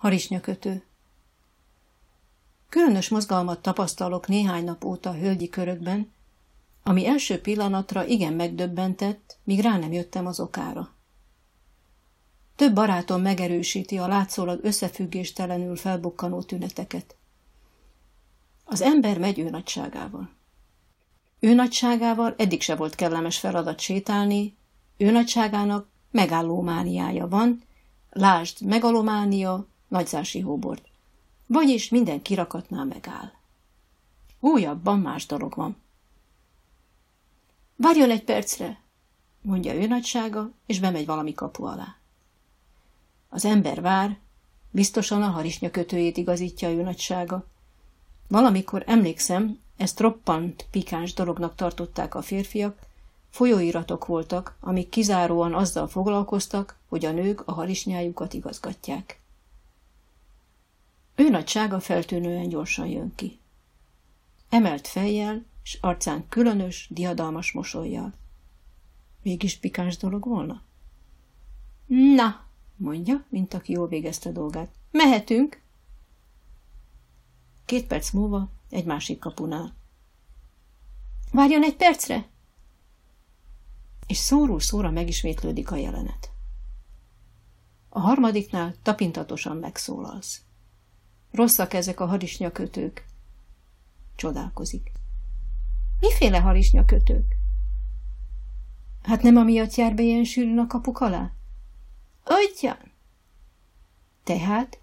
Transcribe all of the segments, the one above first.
Harisnyakötő Különös mozgalmat tapasztalok néhány nap óta hölgyi körökben, ami első pillanatra igen megdöbbentett, míg rá nem jöttem az okára. Több barátom megerősíti a látszólag összefüggéstelenül felbukkanó tüneteket. Az ember megy ő nagyságával. Ő nagyságával eddig se volt kellemes feladat sétálni, ő nagyságának megállómániája van, lásd megalománia, nagyzási hóbort. Vagyis minden kirakatnál megáll. Újabban más dolog van. Várjon egy percre, mondja ő nagysága, és bemegy valami kapu alá. Az ember vár, biztosan a harisnya kötőjét igazítja ő nagysága. Valamikor emlékszem, ezt roppant pikáns dolognak tartották a férfiak, folyóiratok voltak, amik kizáróan azzal foglalkoztak, hogy a nők a harisnyájukat igazgatják. Ő nagysága feltűnően gyorsan jön ki. Emelt fejjel, és arcán különös, diadalmas mosolyjal. Mégis pikáns dolog volna? Na, mondja, mint aki jól végezte dolgát. Mehetünk? Két perc múlva egy másik kapunál. Várjon egy percre! És szóról szóra megismétlődik a jelenet. A harmadiknál tapintatosan megszólalsz. Rosszak ezek a harisnyakötők. Csodálkozik. Miféle harisnyakötők? Hát nem amiatt jár be ilyen sűrűn a kapuk alá? Ugyan. Tehát?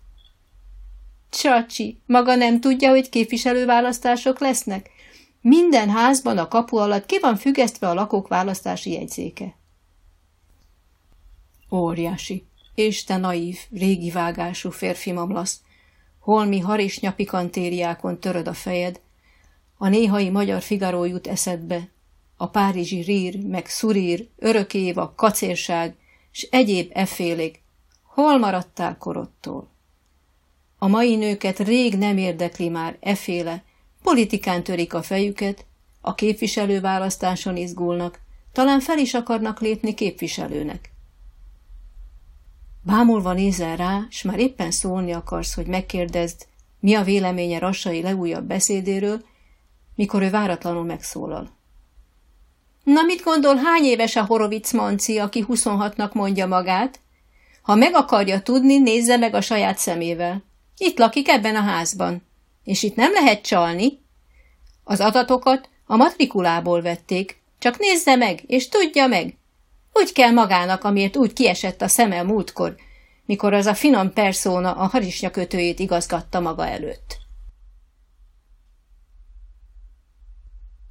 Csacsi, maga nem tudja, hogy képviselőválasztások lesznek? Minden házban a kapu alatt ki van függesztve a lakók választási jegyzéke. Óriási, és te naív, régi vágású férfi mamlasz, holmi harisnya pikantériákon töröd a fejed, a néhai magyar Figaro jut eszedbe, a párizsi rír, meg szurír, örökéva, kacérság, s egyéb efélék. Hol maradtál korodtól? A mai nőket rég nem érdekli már eféle, politikán törik a fejüket, a képviselőválasztáson izgulnak, talán fel is akarnak lépni képviselőnek. Bámulva nézel rá, s már éppen szólni akarsz, hogy megkérdezd, mi a véleménye Rassai legújabb beszédéről, mikor ő váratlanul megszólal. Na mit gondol, hány éves a Horovic Manci, aki 26-nak mondja magát? Ha meg akarja tudni, nézze meg a saját szemével. Itt lakik ebben a házban. És itt nem lehet csalni. Az adatokat a matrikulából vették, csak nézze meg, és tudja meg. Úgy kell magának, amiért úgy kiesett a szeme múltkor, mikor az a finom perszóna a harisnyakötőjét igazgatta maga előtt.